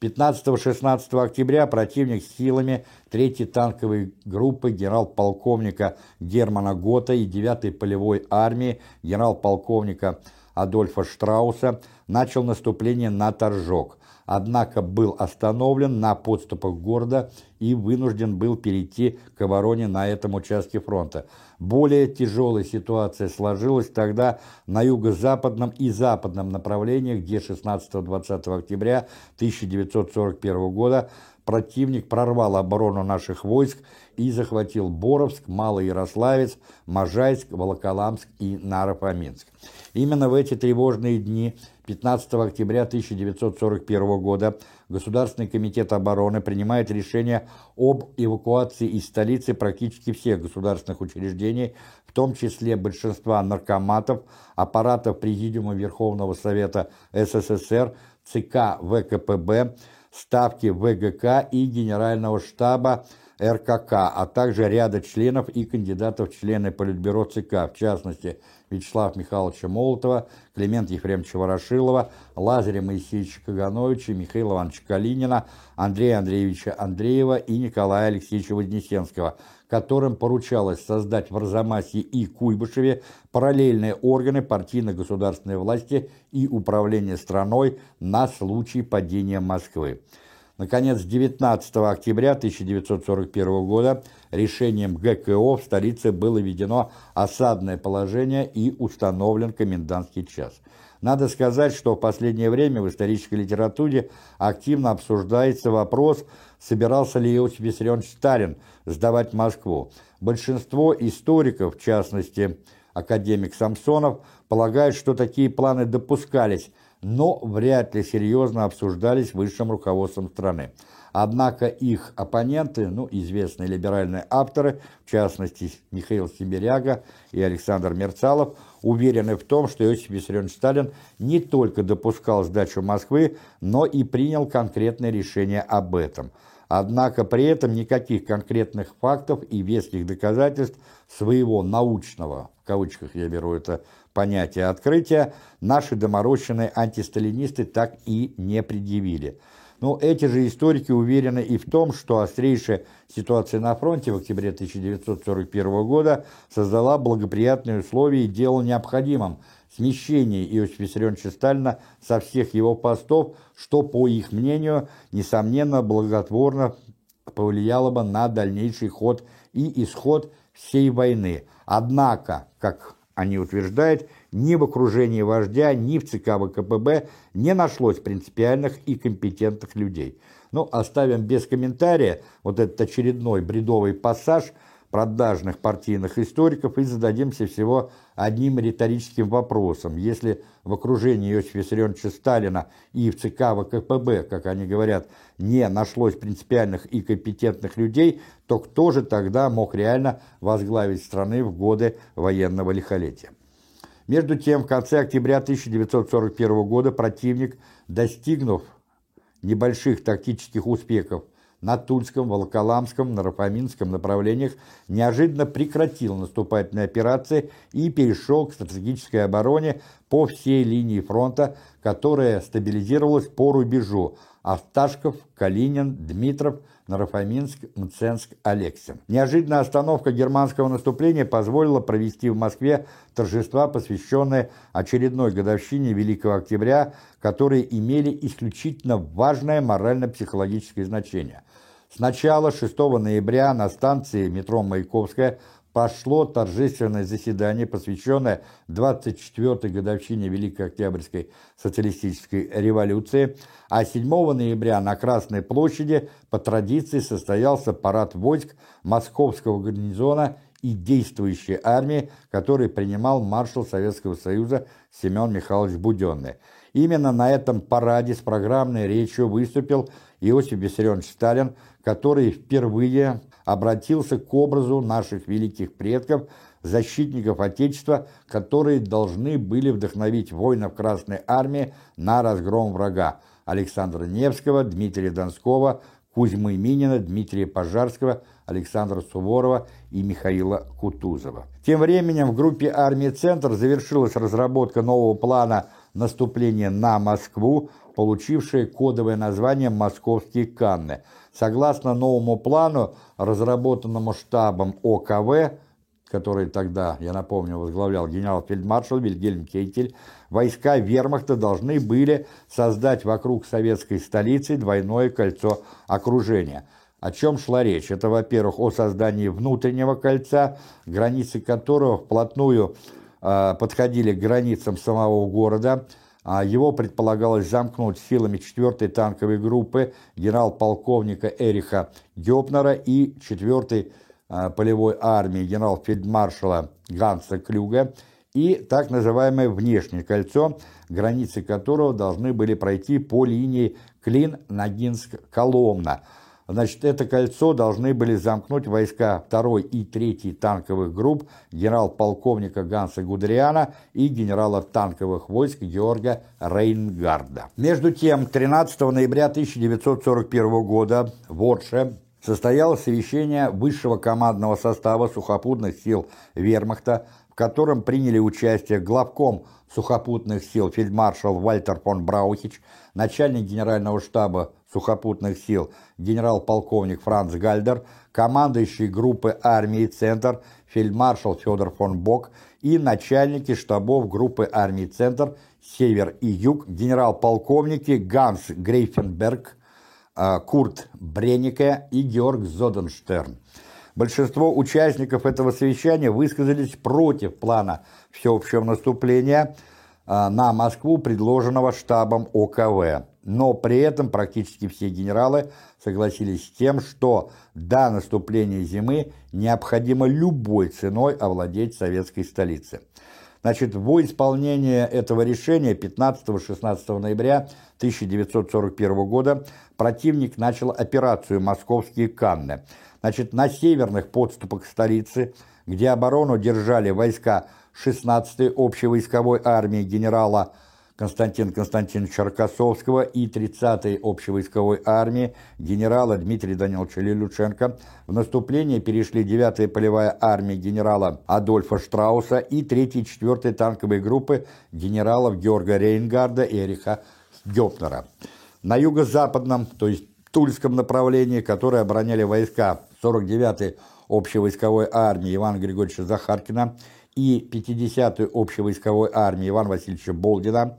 15-16 октября противник силами 3-й танковой группы генерал-полковника Германа Гота и 9-й полевой армии генерал-полковника Адольфа Штрауса начал наступление на Торжок, однако был остановлен на подступах города и вынужден был перейти к обороне на этом участке фронта. Более тяжелая ситуация сложилась тогда на юго-западном и западном направлениях, где 16-20 октября 1941 года противник прорвал оборону наших войск и захватил Боровск, Малоярославец, Можайск, Волоколамск и Наропаминск. Именно в эти тревожные дни 15 октября 1941 года Государственный комитет обороны принимает решение об эвакуации из столицы практически всех государственных учреждений, в том числе большинства наркоматов, аппаратов Президиума Верховного Совета СССР, ЦК ВКПБ, Ставки ВГК и Генерального штаба РКК, а также ряда членов и кандидатов в члены Политбюро ЦК, в частности, Вячеслава Михайловича Молотова, Климента Ефремовича Ворошилова, Лазаря Моисеевича Кагановича, Михаила Ивановича Калинина, Андрея Андреевича Андреева и Николая Алексеевича Вознесенского, которым поручалось создать в Арзамасе и Куйбышеве параллельные органы партийно-государственной власти и управления страной на случай падения Москвы. Наконец, 19 октября 1941 года решением ГКО в столице было введено осадное положение и установлен комендантский час. Надо сказать, что в последнее время в исторической литературе активно обсуждается вопрос, собирался ли Иосиф Виссарионович Сталин сдавать Москву. Большинство историков, в частности академик Самсонов, полагают, что такие планы допускались – но вряд ли серьезно обсуждались высшим руководством страны. Однако их оппоненты, ну, известные либеральные авторы, в частности Михаил Сибиряга и Александр Мерцалов, уверены в том, что Иосиф Виссарионович Сталин не только допускал сдачу Москвы, но и принял конкретное решение об этом. Однако при этом никаких конкретных фактов и веских доказательств своего научного, в кавычках я беру это понятие открытия наши доморощенные антисталинисты так и не предъявили. Но эти же историки уверены и в том, что острейшая ситуация на фронте в октябре 1941 года создала благоприятные условия и делала необходимым смещение Иосифа Виссарионовича Сталина со всех его постов, что, по их мнению, несомненно, благотворно повлияло бы на дальнейший ход и исход всей войны. Однако, как они утверждают, ни в окружении вождя, ни в ЦК ВКПБ не нашлось принципиальных и компетентных людей. Ну, оставим без комментария вот этот очередной бредовый пассаж продажных партийных историков и зададимся всего одним риторическим вопросом. Если в окружении Иосифа Виссарионовича Сталина и в ЦК ВКПБ, как они говорят, не нашлось принципиальных и компетентных людей, то кто же тогда мог реально возглавить страны в годы военного лихолетия? Между тем, в конце октября 1941 года противник, достигнув небольших тактических успехов на Тульском, Волоколамском, Наропаминском направлениях, неожиданно прекратил наступательные операции и перешел к стратегической обороне, по всей линии фронта, которая стабилизировалась по рубежу Осташков, Калинин, Дмитров, Нарафаминск, Мценск, Алексин. Неожиданная остановка германского наступления позволила провести в Москве торжества, посвященные очередной годовщине Великого Октября, которые имели исключительно важное морально-психологическое значение. С начала 6 ноября на станции метро Маяковская пошло торжественное заседание, посвященное 24-й годовщине Великой Октябрьской социалистической революции, а 7 ноября на Красной площади по традиции состоялся парад войск Московского гарнизона и действующей армии, который принимал маршал Советского Союза Семен Михайлович Буденный. Именно на этом параде с программной речью выступил Иосиф Виссарионович Сталин, который впервые обратился к образу наших великих предков, защитников Отечества, которые должны были вдохновить воинов Красной Армии на разгром врага Александра Невского, Дмитрия Донского, Кузьмы Минина, Дмитрия Пожарского, Александра Суворова и Михаила Кутузова. Тем временем в группе армии «Центр» завершилась разработка нового плана наступления на Москву, получившее кодовое название «Московские Канны», Согласно новому плану, разработанному штабом ОКВ, который тогда, я напомню, возглавлял генерал-фельдмаршал Вильгельм Кейтель, войска вермахта должны были создать вокруг советской столицы двойное кольцо окружения. О чем шла речь? Это, во-первых, о создании внутреннего кольца, границы которого вплотную э, подходили к границам самого города, а его предполагалось замкнуть силами 4-й танковой группы генерал-полковника Эриха Гёпнера и 4-й а, полевой армии генерал-фельдмаршала Ганса Клюга и так называемое внешнее кольцо, границы которого должны были пройти по линии Клин-Ногинск-Коломна – Значит, это кольцо должны были замкнуть войска 2 и 3 танковых групп генерал-полковника Ганса Гудериана и генерала танковых войск Георга Рейнгарда. Между тем, 13 ноября 1941 года в Орше состоялось совещание высшего командного состава сухопутных сил Вермахта, в котором приняли участие главком сухопутных сил фельдмаршал Вальтер фон Браухич, начальник генерального штаба сухопутных сил генерал-полковник Франц Гальдер, командующий группы армии «Центр» фельдмаршал Федор фон Бок и начальники штабов группы армии «Центр» «Север» и «Юг» генерал-полковники Ганс Грейфенберг, а, Курт Бреннике и Георг Зоденштерн. Большинство участников этого совещания высказались против плана всеобщего наступления на Москву, предложенного штабом ОКВ но при этом практически все генералы согласились с тем, что до наступления зимы необходимо любой ценой овладеть советской столицей. Значит, во исполнение этого решения 15-16 ноября 1941 года противник начал операцию «Московские Канны». Значит, на северных подступах столицы, где оборону держали войска 16-й общевойсковой армии генерала Константина Константиновича Черкасовского и 30-й общевойсковой армии генерала Дмитрия Даниловича Лилюченко. В наступление перешли 9-я полевая армия генерала Адольфа Штрауса и 3-й и 4-й танковые группы генералов Георга Рейнгарда и Эриха Гёпнера. На юго-западном, то есть Тульском направлении, которое обороняли войска 49-й общевойсковой армии Ивана Григорьевича Захаркина и 50-й общевойсковой армии Ивана Васильевича Болдина.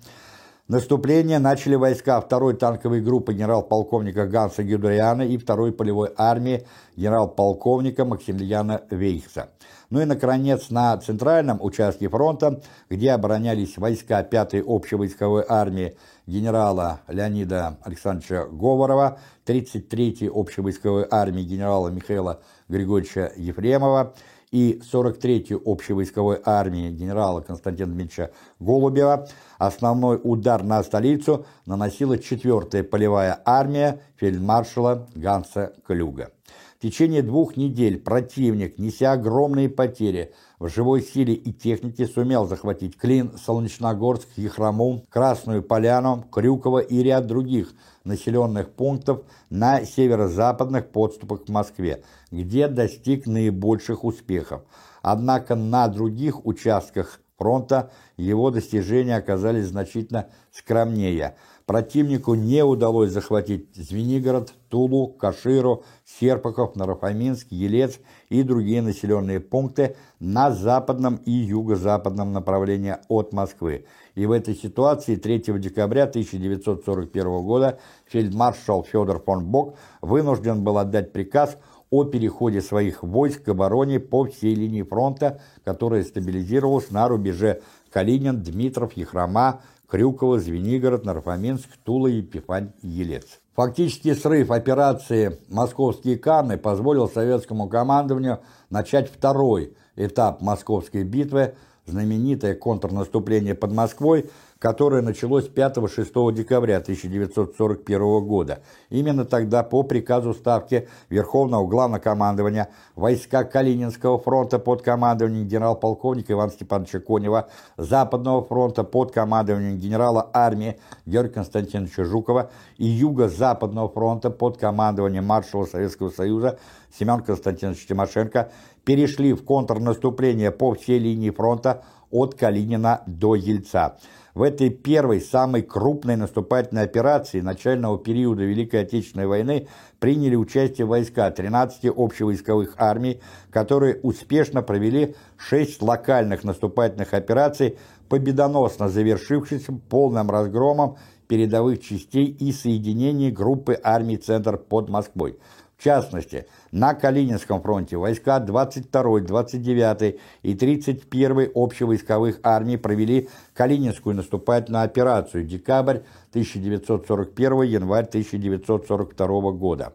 Наступление начали войска 2-й танковой группы генерал-полковника Ганса Гюдериана и 2-й полевой армии генерал-полковника Максимилиана Вейхса. Ну и, наконец, на центральном участке фронта, где оборонялись войска 5-й общевойсковой армии генерала Леонида Александровича Говорова, 33-й общевойсковой армии генерала Михаила Григорьевича Ефремова, и 43-й общевойсковой армии генерала Константина Дмитриевича Голубева, основной удар на столицу наносила 4-я полевая армия фельдмаршала Ганса Клюга. В течение двух недель противник, неся огромные потери в живой силе и технике, сумел захватить Клин, Солнечногорск, Ехраму, Красную Поляну, Крюково и ряд других населенных пунктов на северо-западных подступах к Москве, где достиг наибольших успехов. Однако на других участках фронта его достижения оказались значительно скромнее. Противнику не удалось захватить Звенигород, Тулу, Каширу, Серпахов, Нарафаминск, Елец и другие населенные пункты на западном и юго-западном направлении от Москвы. И в этой ситуации 3 декабря 1941 года фельдмаршал Федор фон Бок вынужден был отдать приказ о переходе своих войск к обороне по всей линии фронта, которая стабилизировалась на рубеже Калинин, Дмитров, Яхрома, Крюково, Звенигород, Нарфоминск, Тула, Епифань, Елец. Фактически срыв операции «Московские Канны» позволил советскому командованию начать второй этап Московской битвы, знаменитое контрнаступление под Москвой, которое началось 5-6 декабря 1941 года. Именно тогда по приказу Ставки Верховного Главнокомандования войска Калининского фронта под командованием генерал-полковника Ивана Степановича Конева, Западного фронта под командованием генерала армии Георгия Константиновича Жукова и Юго-Западного фронта под командованием маршала Советского Союза Семен Константинович Тимошенко перешли в контрнаступление по всей линии фронта от Калинина до Ельца. В этой первой, самой крупной наступательной операции начального периода Великой Отечественной войны приняли участие войска 13 общевойсковых армий, которые успешно провели 6 локальных наступательных операций, победоносно завершившихся полным разгромом передовых частей и соединений группы армий «Центр» под Москвой. В частности, на Калининском фронте войска 22-й, 29-й и 31-й общевойсковых армий провели Калининскую наступательную операцию декабрь 1941 январь 1942 года.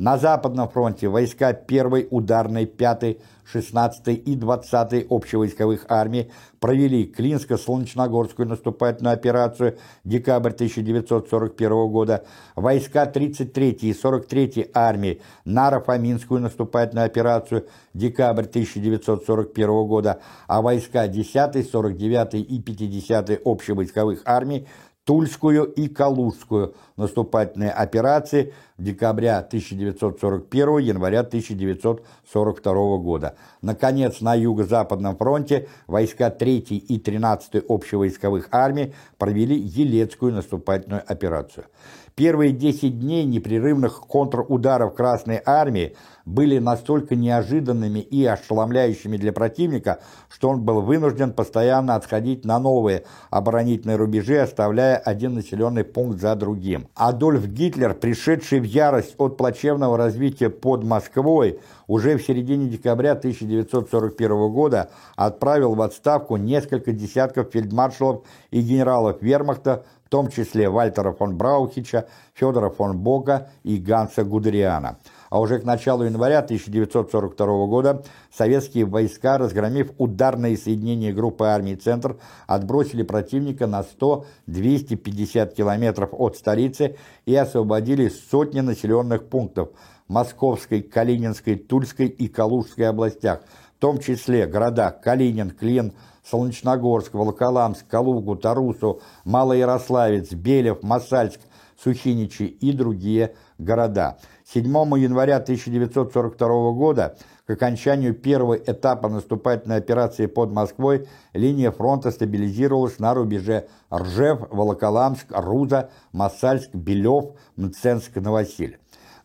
На Западном фронте войска 1-й ударной, 5-й, 16-й и 20-й общевойсковых армий провели Клинско-Солнечногорскую наступательную операцию декабрь 1941 года, войска 33-й и 43-й армии Наро-Фоминскую наступательную операцию декабрь 1941 года, а войска 10-й, 49-й и 50-й общевойсковых армий Тульскую и Калужскую наступательные операции декабря 1941 января 1942 года. Наконец, на Юго-Западном фронте войска 3 и 13 общевойсковых армий провели Елецкую наступательную операцию. Первые 10 дней непрерывных контрударов Красной Армии были настолько неожиданными и ошеломляющими для противника, что он был вынужден постоянно отходить на новые оборонительные рубежи, оставляя один населенный пункт за другим. Адольф Гитлер, пришедший в ярость от плачевного развития под Москвой, уже в середине декабря 1941 года отправил в отставку несколько десятков фельдмаршалов и генералов вермахта, том числе Вальтера фон Браухича, Федора фон Бока и Ганса Гудериана. А уже к началу января 1942 года советские войска, разгромив ударные соединения группы армий «Центр», отбросили противника на 100-250 километров от столицы и освободили сотни населенных пунктов Московской, Калининской, Тульской и Калужской областях, в том числе города Калинин, Клин, Солнечногорск, Волоколамск, Калугу, Тарусу, Малоярославец, Белев, Масальск, Сухиничи и другие города. 7 января 1942 года, к окончанию первого этапа наступательной операции под Москвой, линия фронта стабилизировалась на рубеже Ржев, Волоколамск, Руза, Масальск, Белев, Мценск, Новосиль.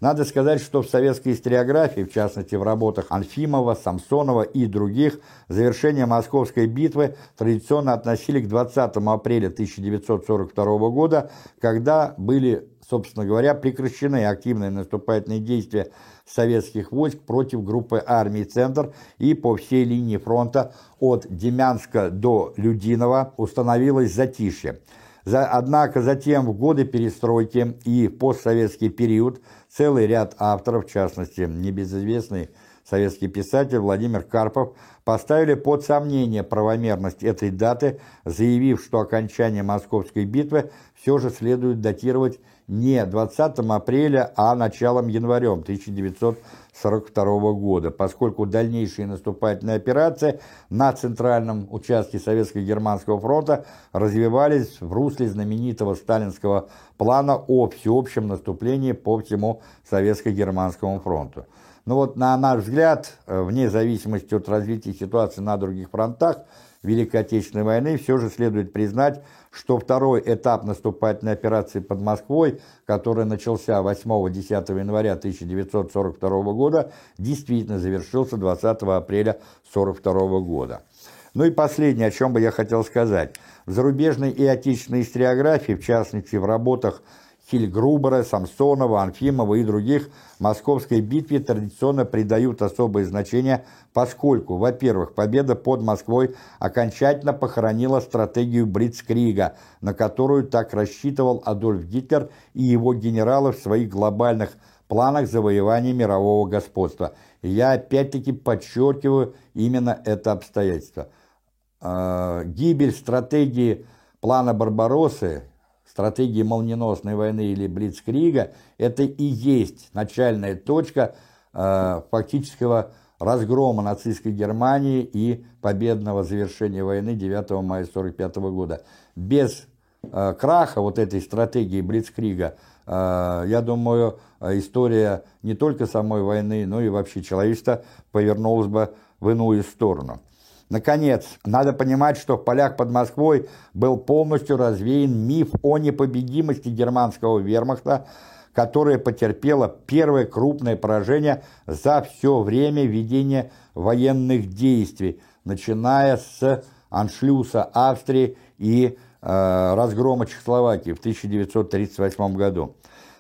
Надо сказать, что в советской историографии, в частности в работах Анфимова, Самсонова и других, завершение Московской битвы традиционно относили к 20 апреля 1942 года, когда были, собственно говоря, прекращены активные наступательные действия советских войск против группы армий «Центр» и по всей линии фронта от Демянска до Людинова установилось затишье. За, однако затем в годы перестройки и постсоветский период целый ряд авторов, в частности небезызвестный советский писатель Владимир Карпов, поставили под сомнение правомерность этой даты, заявив, что окончание Московской битвы все же следует датировать не 20 апреля, а началом январем 1942 года, поскольку дальнейшие наступательные операции на центральном участке Советско-Германского фронта развивались в русле знаменитого сталинского плана о всеобщем наступлении по всему Советско-Германскому фронту. Но вот на наш взгляд, э, вне зависимости от развития ситуации на других фронтах Великой Отечественной войны, все же следует признать, что второй этап наступательной операции под Москвой, который начался 8-10 января 1942 года, действительно завершился 20 апреля 1942 года. Ну и последнее, о чем бы я хотел сказать. В зарубежной и отечественной историографии, в частности в работах Хильгрубера, Самсонова, Анфимова и других Московской битве традиционно придают особое значение, поскольку, во-первых, победа под Москвой окончательно похоронила стратегию Блицкрига, на которую так рассчитывал Адольф Гитлер и его генералы в своих глобальных планах завоевания мирового господства. И я опять-таки подчеркиваю именно это обстоятельство. Э, гибель стратегии плана Барбароссы стратегии молниеносной войны или Блицкрига, это и есть начальная точка э, фактического разгрома нацистской Германии и победного завершения войны 9 мая 1945 года. Без э, краха вот этой стратегии Блицкрига, э, я думаю, история не только самой войны, но и вообще человечества повернулась бы в иную сторону. Наконец, надо понимать, что в полях под Москвой был полностью развеян миф о непобедимости германского вермахта, которое потерпело первое крупное поражение за все время ведения военных действий, начиная с аншлюса Австрии и э, разгрома Чехословакии в 1938 году.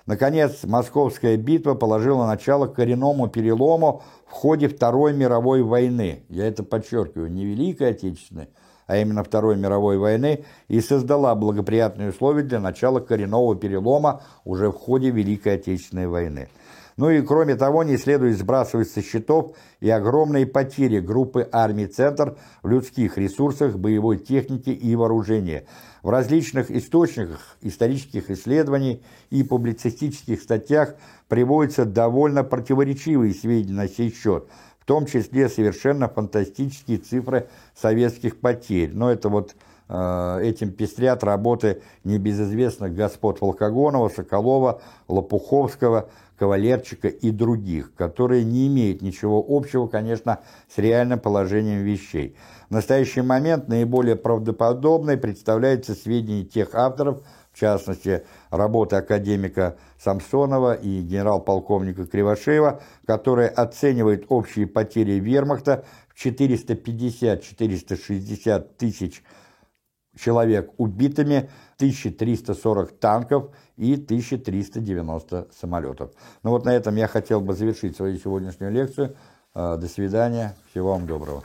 Наконец, Московская битва положила начало коренному перелому в ходе Второй мировой войны. Я это подчеркиваю, не Великой Отечественной, а именно Второй мировой войны, и создала благоприятные условия для начала коренного перелома уже в ходе Великой Отечественной войны. Ну и кроме того, не следует сбрасывать со счетов и огромные потери группы армий «Центр» в людских ресурсах, боевой технике и вооружении. В различных источниках исторических исследований и публицистических статьях приводятся довольно противоречивые сведения на сей счет, в том числе совершенно фантастические цифры советских потерь. Но это вот э, этим пестрят работы небезызвестных господ Волкогонова, Соколова, Лопуховского, Кавалерчика и других, которые не имеют ничего общего, конечно, с реальным положением вещей. В настоящий момент наиболее правдоподобной представляются сведения тех авторов, в частности, работы академика Самсонова и генерал-полковника Кривошеева, которые оценивают общие потери вермахта в 450-460 тысяч человек убитыми, 1340 танков и 1390 самолетов. Ну вот на этом я хотел бы завершить свою сегодняшнюю лекцию. Э, до свидания, всего вам доброго.